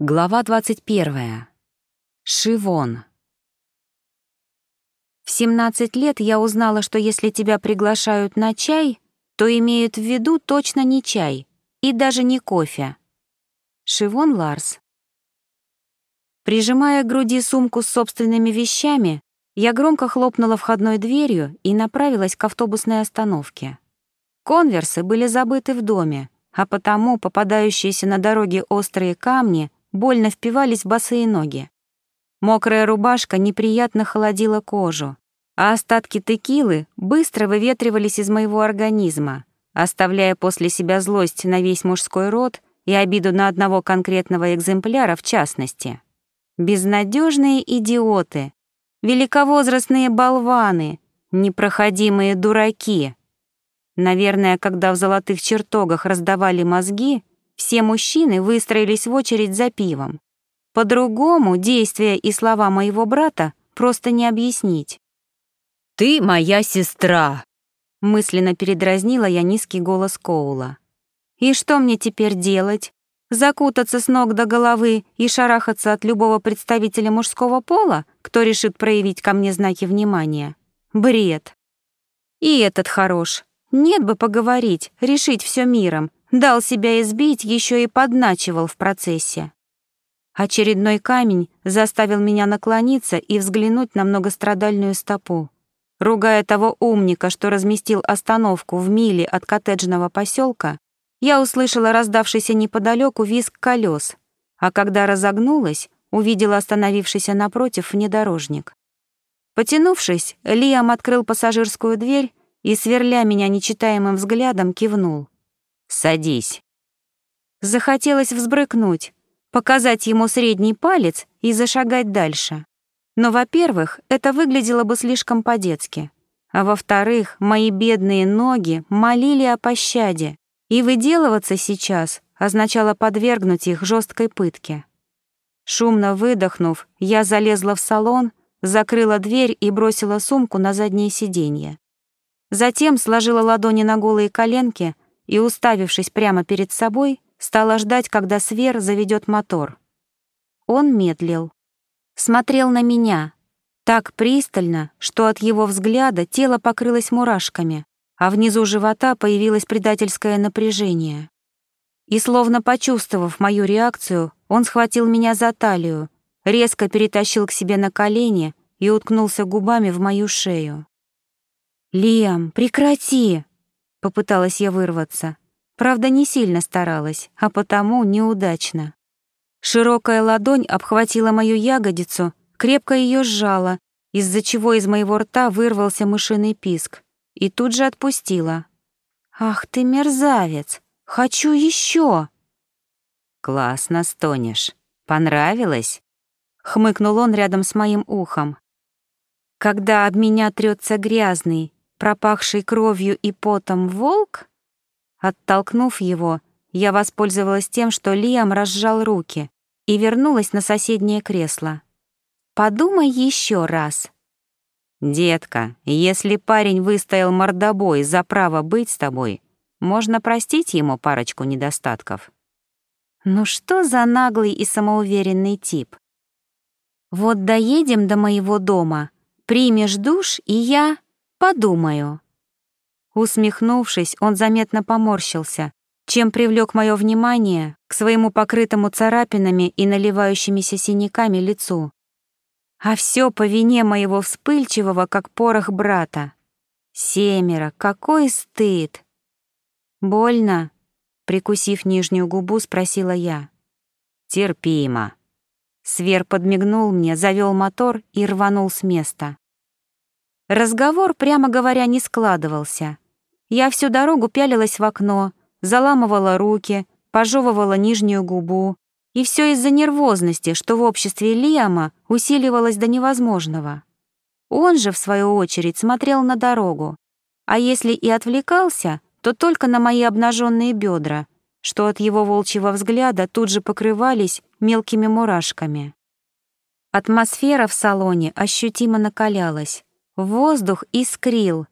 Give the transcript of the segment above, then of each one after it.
Глава 21. Шивон. В 17 лет я узнала, что если тебя приглашают на чай, то имеют в виду точно не чай и даже не кофе. Шивон Ларс. Прижимая к груди сумку с собственными вещами, я громко хлопнула входной дверью и направилась к автобусной остановке. Конверсы были забыты в доме, а потому попадающиеся на дороге острые камни — больно впивались в босые ноги. Мокрая рубашка неприятно холодила кожу, а остатки текилы быстро выветривались из моего организма, оставляя после себя злость на весь мужской род и обиду на одного конкретного экземпляра в частности. Безнадежные идиоты, великовозрастные болваны, непроходимые дураки. Наверное, когда в золотых чертогах раздавали мозги, все мужчины выстроились в очередь за пивом. По-другому действия и слова моего брата просто не объяснить. «Ты моя сестра!» Мысленно передразнила я низкий голос Коула. «И что мне теперь делать? Закутаться с ног до головы и шарахаться от любого представителя мужского пола, кто решит проявить ко мне знаки внимания? Бред!» И этот хорош. Нет бы поговорить, решить все миром, Дал себя избить, еще и подначивал в процессе. Очередной камень заставил меня наклониться и взглянуть на многострадальную стопу. Ругая того умника, что разместил остановку в миле от коттеджного поселка, я услышала раздавшийся неподалеку визг колес, а когда разогнулась, увидела остановившийся напротив внедорожник. Потянувшись, Лиам открыл пассажирскую дверь и, сверля меня нечитаемым взглядом, кивнул. Садись. Захотелось взбрыкнуть, показать ему средний палец и зашагать дальше. Но, во-первых, это выглядело бы слишком по-детски. А во-вторых, мои бедные ноги молили о пощаде, и выделываться сейчас означало подвергнуть их жесткой пытке. Шумно выдохнув, я залезла в салон, закрыла дверь и бросила сумку на заднее сиденье. Затем сложила ладони на голые коленки — и, уставившись прямо перед собой, стала ждать, когда Свер заведет мотор. Он медлил. Смотрел на меня. Так пристально, что от его взгляда тело покрылось мурашками, а внизу живота появилось предательское напряжение. И, словно почувствовав мою реакцию, он схватил меня за талию, резко перетащил к себе на колени и уткнулся губами в мою шею. «Лиам, прекрати!» Попыталась я вырваться. Правда, не сильно старалась, а потому неудачно. Широкая ладонь обхватила мою ягодицу, крепко ее сжала, из-за чего из моего рта вырвался мышиный писк, и тут же отпустила. «Ах ты мерзавец! Хочу еще!» «Классно стонешь. Понравилось?» — хмыкнул он рядом с моим ухом. «Когда об меня трется грязный, пропахший кровью и потом волк? Оттолкнув его, я воспользовалась тем, что Лиам разжал руки и вернулась на соседнее кресло. «Подумай еще раз». «Детка, если парень выстоял мордобой за право быть с тобой, можно простить ему парочку недостатков». «Ну что за наглый и самоуверенный тип?» «Вот доедем до моего дома, примешь душ, и я...» Подумаю». Усмехнувшись, он заметно поморщился, чем привлек мое внимание к своему покрытому царапинами и наливающимися синяками лицу. А все по вине моего вспыльчивого, как порох брата. Семеро, какой стыд! Больно? Прикусив нижнюю губу, спросила я. Терпимо. Свер подмигнул мне, завел мотор и рванул с места. Разговор, прямо говоря, не складывался. Я всю дорогу пялилась в окно, заламывала руки, пожевывала нижнюю губу. И все из-за нервозности, что в обществе Лиама усиливалось до невозможного. Он же, в свою очередь, смотрел на дорогу. А если и отвлекался, то только на мои обнаженные бедра, что от его волчьего взгляда тут же покрывались мелкими мурашками. Атмосфера в салоне ощутимо накалялась. Воздух искрил,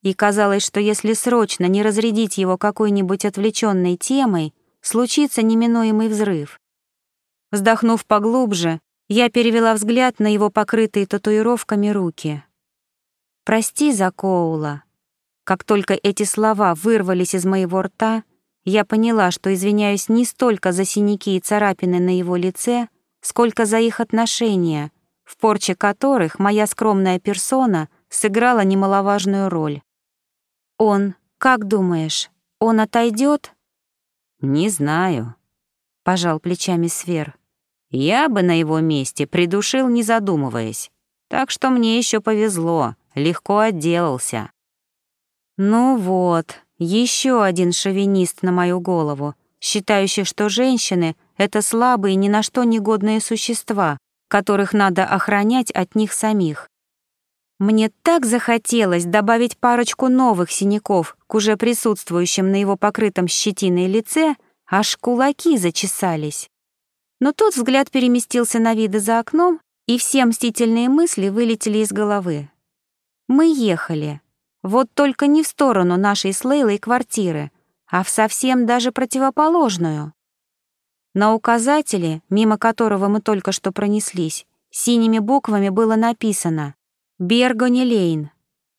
и казалось, что если срочно не разрядить его какой-нибудь отвлеченной темой, случится неминуемый взрыв. Вздохнув поглубже, я перевела взгляд на его покрытые татуировками руки. «Прости за Коула». Как только эти слова вырвались из моего рта, я поняла, что извиняюсь не столько за синяки и царапины на его лице, сколько за их отношения, в порче которых моя скромная персона сыграла немаловажную роль. «Он, как думаешь, он отойдет? «Не знаю», — пожал плечами Сфер. Я бы на его месте придушил, не задумываясь. Так что мне еще повезло, легко отделался. Ну вот, еще один шовинист на мою голову, считающий, что женщины — это слабые, ни на что негодные существа, которых надо охранять от них самих. Мне так захотелось добавить парочку новых синяков к уже присутствующим на его покрытом щетиной лице, аж кулаки зачесались. Но тут взгляд переместился на виды за окном, и все мстительные мысли вылетели из головы. Мы ехали. Вот только не в сторону нашей с Лейлой квартиры, а в совсем даже противоположную. На указателе, мимо которого мы только что пронеслись, синими буквами было написано «Бергони Лейн».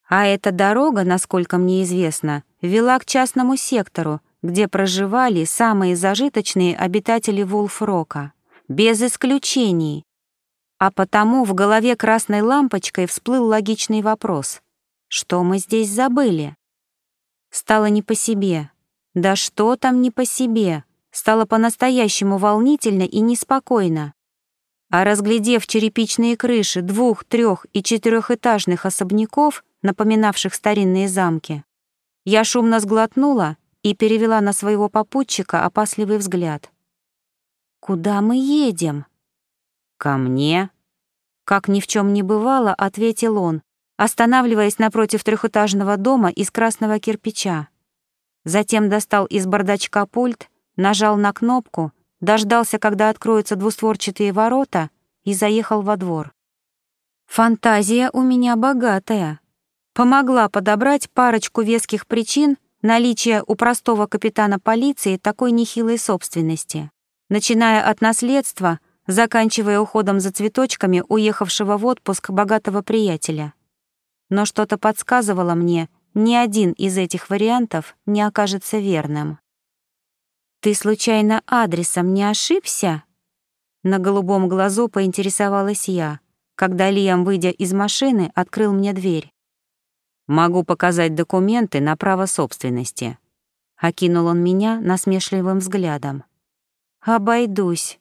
А эта дорога, насколько мне известно, вела к частному сектору, где проживали самые зажиточные обитатели Вулфрока, без исключений. А потому в голове красной лампочкой всплыл логичный вопрос. Что мы здесь забыли? Стало не по себе. Да что там не по себе? Стало по-настоящему волнительно и неспокойно. А разглядев черепичные крыши двух, трех и четырехэтажных особняков, напоминавших старинные замки, я шумно сглотнула и перевела на своего попутчика опасливый взгляд. «Куда мы едем?» «Ко мне». Как ни в чем не бывало, ответил он, останавливаясь напротив трехэтажного дома из красного кирпича. Затем достал из бардачка пульт, нажал на кнопку, дождался, когда откроются двустворчатые ворота, и заехал во двор. Фантазия у меня богатая. Помогла подобрать парочку веских причин, наличие у простого капитана полиции такой нехилой собственности, начиная от наследства, заканчивая уходом за цветочками уехавшего в отпуск богатого приятеля. Но что-то подсказывало мне, ни один из этих вариантов не окажется верным. «Ты случайно адресом не ошибся?» На голубом глазу поинтересовалась я, когда Лиам, выйдя из машины, открыл мне дверь. Могу показать документы на право собственности. Окинул он меня насмешливым взглядом. Обойдусь,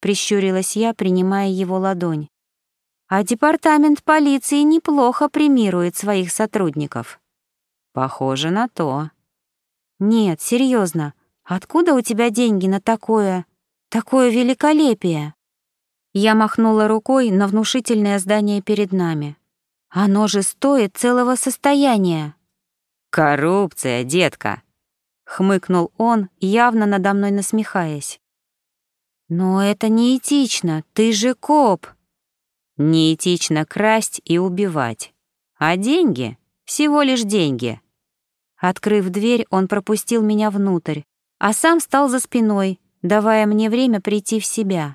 прищурилась я, принимая его ладонь. А департамент полиции неплохо премирует своих сотрудников. Похоже на то. Нет, серьезно, откуда у тебя деньги на такое, такое великолепие? Я махнула рукой на внушительное здание перед нами. Оно же стоит целого состояния. Коррупция, детка, хмыкнул он, явно надо мной насмехаясь. Но это неэтично, ты же коп. Неэтично красть и убивать. А деньги — всего лишь деньги. Открыв дверь, он пропустил меня внутрь, а сам стал за спиной, давая мне время прийти в себя.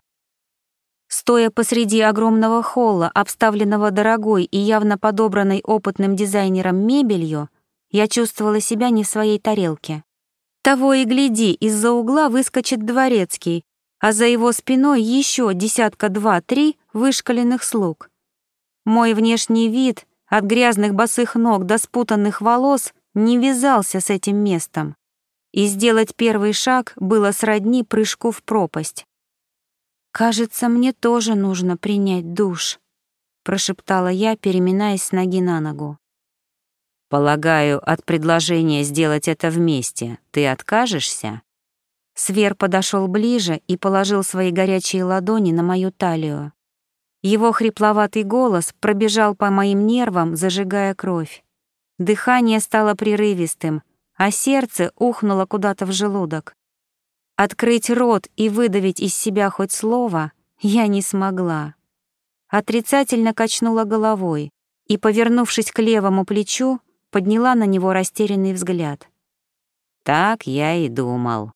Стоя посреди огромного холла, обставленного дорогой и явно подобранной опытным дизайнером мебелью, я чувствовала себя не в своей тарелке. Того и гляди, из-за угла выскочит дворецкий, а за его спиной еще десятка два-три вышкаленных слуг. Мой внешний вид, от грязных босых ног до спутанных волос, не вязался с этим местом. И сделать первый шаг было сродни прыжку в пропасть. «Кажется, мне тоже нужно принять душ», — прошептала я, переминаясь с ноги на ногу. «Полагаю, от предложения сделать это вместе ты откажешься?» Свер подошел ближе и положил свои горячие ладони на мою талию. Его хрипловатый голос пробежал по моим нервам, зажигая кровь. Дыхание стало прерывистым, а сердце ухнуло куда-то в желудок. Открыть рот и выдавить из себя хоть слово я не смогла. Отрицательно качнула головой и, повернувшись к левому плечу, подняла на него растерянный взгляд. «Так я и думал».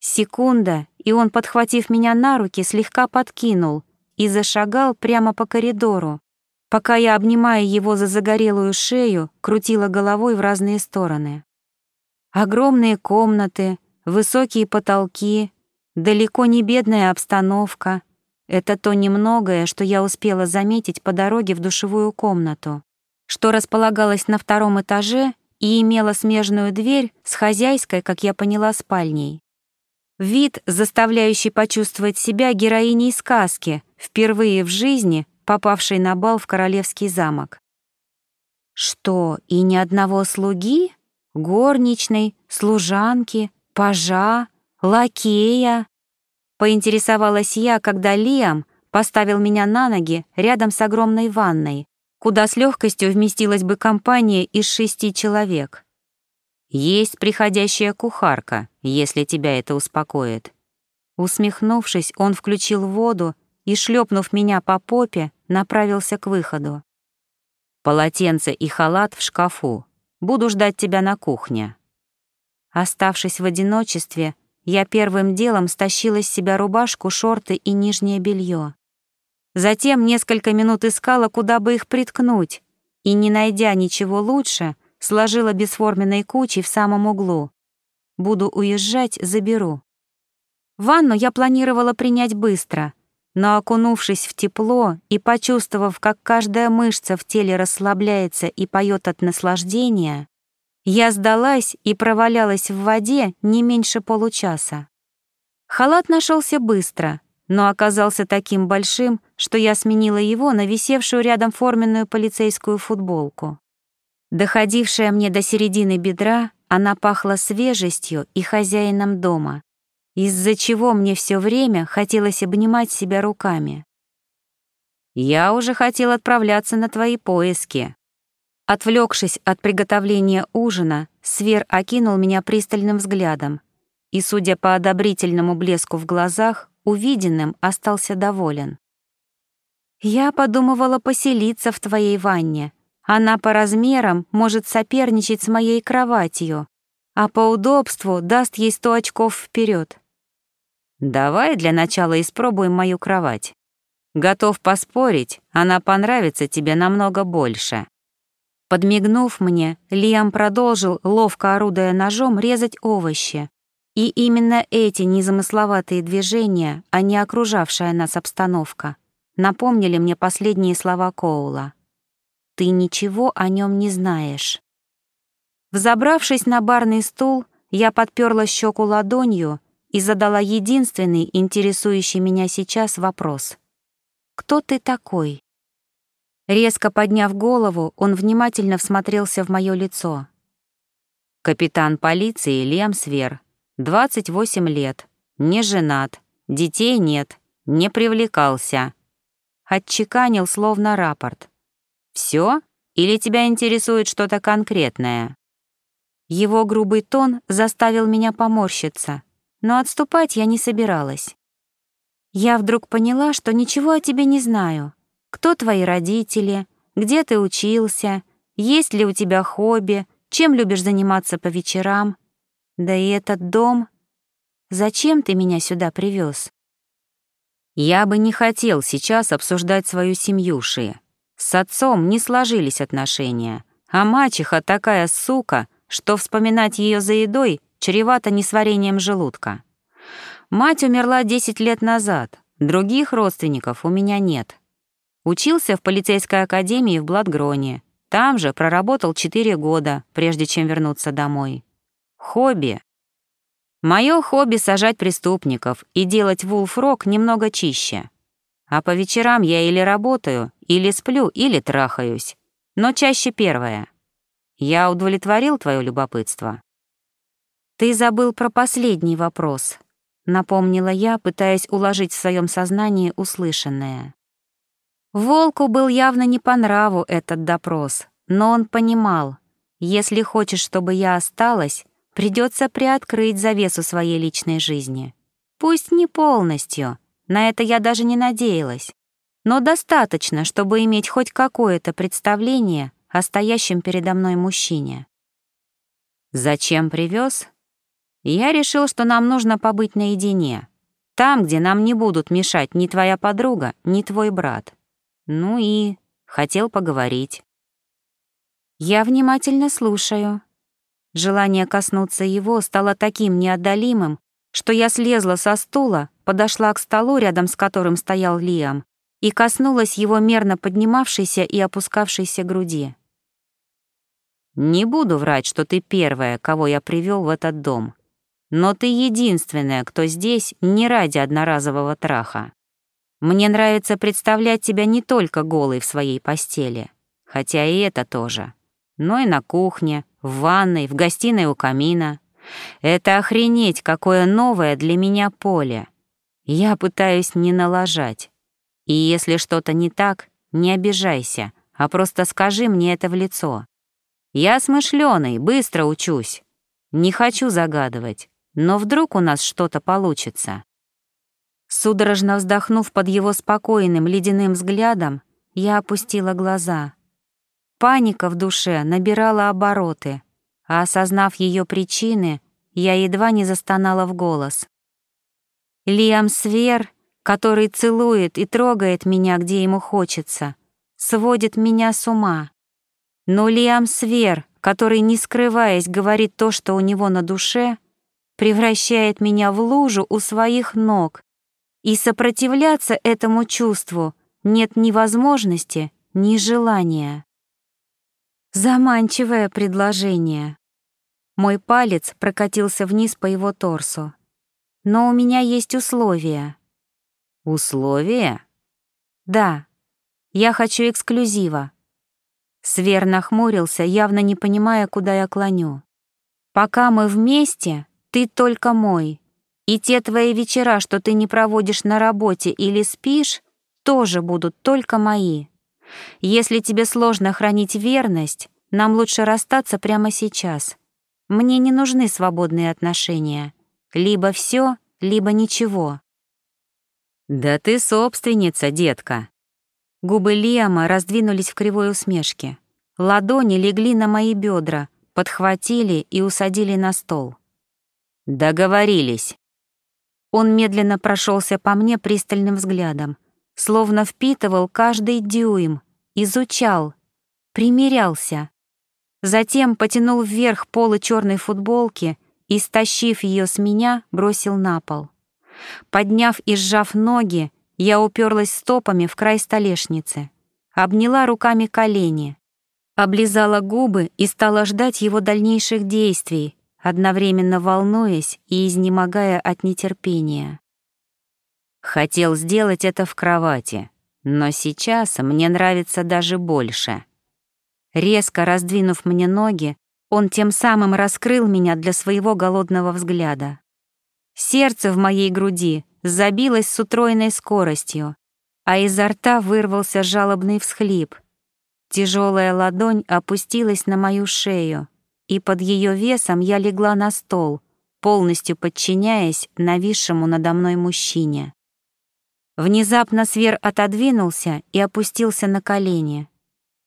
Секунда, и он, подхватив меня на руки, слегка подкинул и зашагал прямо по коридору, пока я, обнимая его за загорелую шею, крутила головой в разные стороны. Огромные комнаты, высокие потолки, далеко не бедная обстановка — это то немногое, что я успела заметить по дороге в душевую комнату, что располагалась на втором этаже и имела смежную дверь с хозяйской, как я поняла, спальней. Вид, заставляющий почувствовать себя героиней сказки, впервые в жизни попавшей на бал в королевский замок. Что, и ни одного слуги? Горничной, служанки, пажа, лакея? Поинтересовалась я, когда Лиам поставил меня на ноги рядом с огромной ванной, куда с легкостью вместилась бы компания из шести человек. Есть приходящая кухарка, если тебя это успокоит. Усмехнувшись, он включил воду и, шлепнув меня по попе, направился к выходу. Полотенце и халат в шкафу. Буду ждать тебя на кухне. Оставшись в одиночестве, я первым делом стащила с себя рубашку, шорты и нижнее белье. Затем несколько минут искала, куда бы их приткнуть, и, не найдя ничего лучше, сложила бесформенной кучей в самом углу. Буду уезжать, заберу. Ванну я планировала принять быстро, но окунувшись в тепло и почувствовав, как каждая мышца в теле расслабляется и поет от наслаждения, я сдалась и провалялась в воде не меньше получаса. Халат нашелся быстро, но оказался таким большим, что я сменила его на висевшую рядом форменную полицейскую футболку. Доходившая мне до середины бедра, она пахла свежестью и хозяином дома, из-за чего мне все время хотелось обнимать себя руками. «Я уже хотел отправляться на твои поиски». Отвлекшись от приготовления ужина, Свер окинул меня пристальным взглядом и, судя по одобрительному блеску в глазах, увиденным остался доволен. «Я подумывала поселиться в твоей ванне», она по размерам может соперничать с моей кроватью, а по удобству даст ей сто очков вперед. Давай для начала испробуем мою кровать. Готов поспорить, она понравится тебе намного больше. Подмигнув мне, Лиам продолжил, ловко орудуя ножом, резать овощи. И именно эти незамысловатые движения, а не окружавшая нас обстановка, напомнили мне последние слова Коула ты ничего о нем не знаешь. Взобравшись на барный стул, я подперла щеку ладонью и задала единственный интересующий меня сейчас вопрос. «Кто ты такой?» Резко подняв голову, он внимательно всмотрелся в мое лицо. «Капитан полиции Лем Свер, 28 лет, не женат, детей нет, не привлекался». Отчеканил словно рапорт. Все? Или тебя интересует что-то конкретное?» Его грубый тон заставил меня поморщиться, но отступать я не собиралась. Я вдруг поняла, что ничего о тебе не знаю. Кто твои родители, где ты учился, есть ли у тебя хобби, чем любишь заниматься по вечерам. Да и этот дом. Зачем ты меня сюда привез? Я бы не хотел сейчас обсуждать свою семью, Ши. С отцом не сложились отношения, а мачеха такая сука, что вспоминать ее за едой чревато несварением желудка. Мать умерла 10 лет назад, других родственников у меня нет. Учился в полицейской академии в Бладгроне, там же проработал 4 года, прежде чем вернуться домой. Хобби. Моё хобби — сажать преступников и делать вулфрок немного чище. А по вечерам я или работаю, или сплю, или трахаюсь. Но чаще первое. Я удовлетворил твое любопытство. Ты забыл про последний вопрос, напомнила я, пытаясь уложить в своем сознании услышанное. Волку был явно не по нраву этот допрос, но он понимал, если хочешь, чтобы я осталась, придется приоткрыть завесу своей личной жизни. Пусть не полностью, на это я даже не надеялась. Но достаточно, чтобы иметь хоть какое-то представление о стоящем передо мной мужчине. Зачем привез? Я решил, что нам нужно побыть наедине. Там, где нам не будут мешать ни твоя подруга, ни твой брат. Ну и хотел поговорить. Я внимательно слушаю. Желание коснуться его стало таким неотдалимым, что я слезла со стула, подошла к столу, рядом с которым стоял Лиам, и коснулась его мерно поднимавшейся и опускавшейся груди. «Не буду врать, что ты первая, кого я привел в этот дом, но ты единственная, кто здесь не ради одноразового траха. Мне нравится представлять тебя не только голой в своей постели, хотя и это тоже, но и на кухне, в ванной, в гостиной у камина. Это охренеть, какое новое для меня поле. Я пытаюсь не налажать. И если что-то не так, не обижайся, а просто скажи мне это в лицо. Я смышлёный, быстро учусь. Не хочу загадывать, но вдруг у нас что-то получится. Судорожно вздохнув под его спокойным ледяным взглядом, я опустила глаза. Паника в душе набирала обороты, а осознав ее причины, я едва не застонала в голос. Лиам Свер, который целует и трогает меня, где ему хочется, сводит меня с ума. Но Лиам Свер, который, не скрываясь, говорит то, что у него на душе, превращает меня в лужу у своих ног, и сопротивляться этому чувству нет ни возможности, ни желания. Заманчивое предложение. Мой палец прокатился вниз по его торсу. Но у меня есть условия. Условия? Да. Я хочу эксклюзива. Свер нахмурился, явно не понимая, куда я клоню. Пока мы вместе, ты только мой. И те твои вечера, что ты не проводишь на работе или спишь, тоже будут только мои. Если тебе сложно хранить верность, нам лучше расстаться прямо сейчас. Мне не нужны свободные отношения. Либо все, либо ничего. Да ты собственница, детка. Губы Лиама раздвинулись в кривой усмешке. Ладони легли на мои бедра, подхватили и усадили на стол. Договорились. Он медленно прошелся по мне пристальным взглядом, словно впитывал каждый дюйм, изучал, примерялся. Затем потянул вверх полы черной футболки и, стащив ее с меня, бросил на пол. Подняв и сжав ноги, я уперлась стопами в край столешницы, обняла руками колени, облизала губы и стала ждать его дальнейших действий, одновременно волнуясь и изнемогая от нетерпения. Хотел сделать это в кровати, но сейчас мне нравится даже больше. Резко раздвинув мне ноги, он тем самым раскрыл меня для своего голодного взгляда. Сердце в моей груди забилось с утроенной скоростью, а изо рта вырвался жалобный всхлип. Тяжелая ладонь опустилась на мою шею, и под ее весом я легла на стол, полностью подчиняясь нависшему надо мной мужчине. Внезапно Свер отодвинулся и опустился на колени.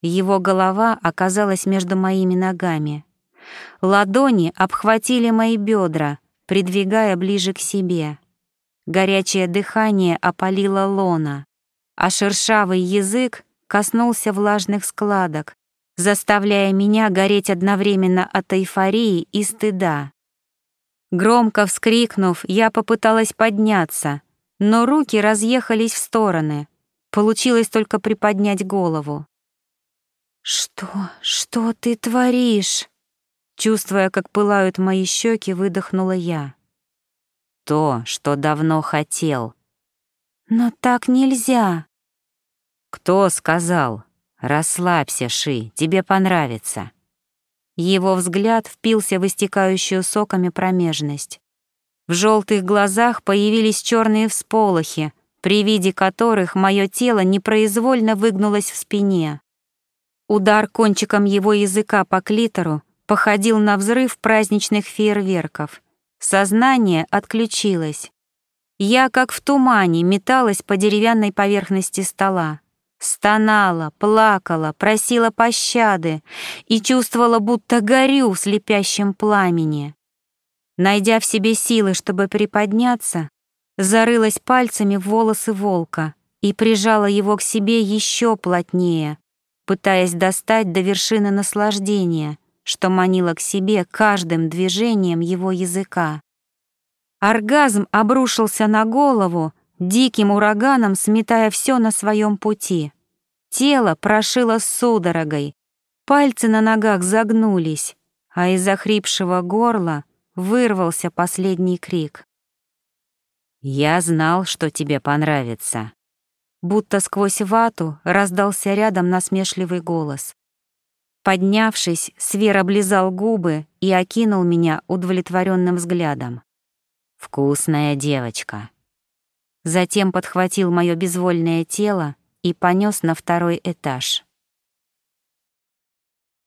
Его голова оказалась между моими ногами. Ладони обхватили мои бедра, придвигая ближе к себе. Горячее дыхание опалило лона, а шершавый язык коснулся влажных складок, заставляя меня гореть одновременно от эйфории и стыда. Громко вскрикнув, я попыталась подняться, но руки разъехались в стороны. Получилось только приподнять голову. «Что? Что ты творишь?» Чувствуя, как пылают мои щеки, выдохнула я. «То, что давно хотел». «Но так нельзя». «Кто сказал?» «Расслабься, Ши, тебе понравится». Его взгляд впился в истекающую соками промежность. В желтых глазах появились черные всполохи, при виде которых мое тело непроизвольно выгнулось в спине. Удар кончиком его языка по клитору походил на взрыв праздничных фейерверков. Сознание отключилось. Я, как в тумане, металась по деревянной поверхности стола. Стонала, плакала, просила пощады и чувствовала, будто горю в слепящем пламени. Найдя в себе силы, чтобы приподняться, зарылась пальцами в волосы волка и прижала его к себе еще плотнее, пытаясь достать до вершины наслаждения, что манило к себе каждым движением его языка. Оргазм обрушился на голову, диким ураганом сметая все на своем пути. Тело прошило судорогой, пальцы на ногах загнулись, а из охрипшего горла вырвался последний крик. «Я знал, что тебе понравится». Будто сквозь вату раздался рядом насмешливый голос. Поднявшись, Свер облизал губы и окинул меня удовлетворенным взглядом. «Вкусная девочка». Затем подхватил мое безвольное тело и понес на второй этаж.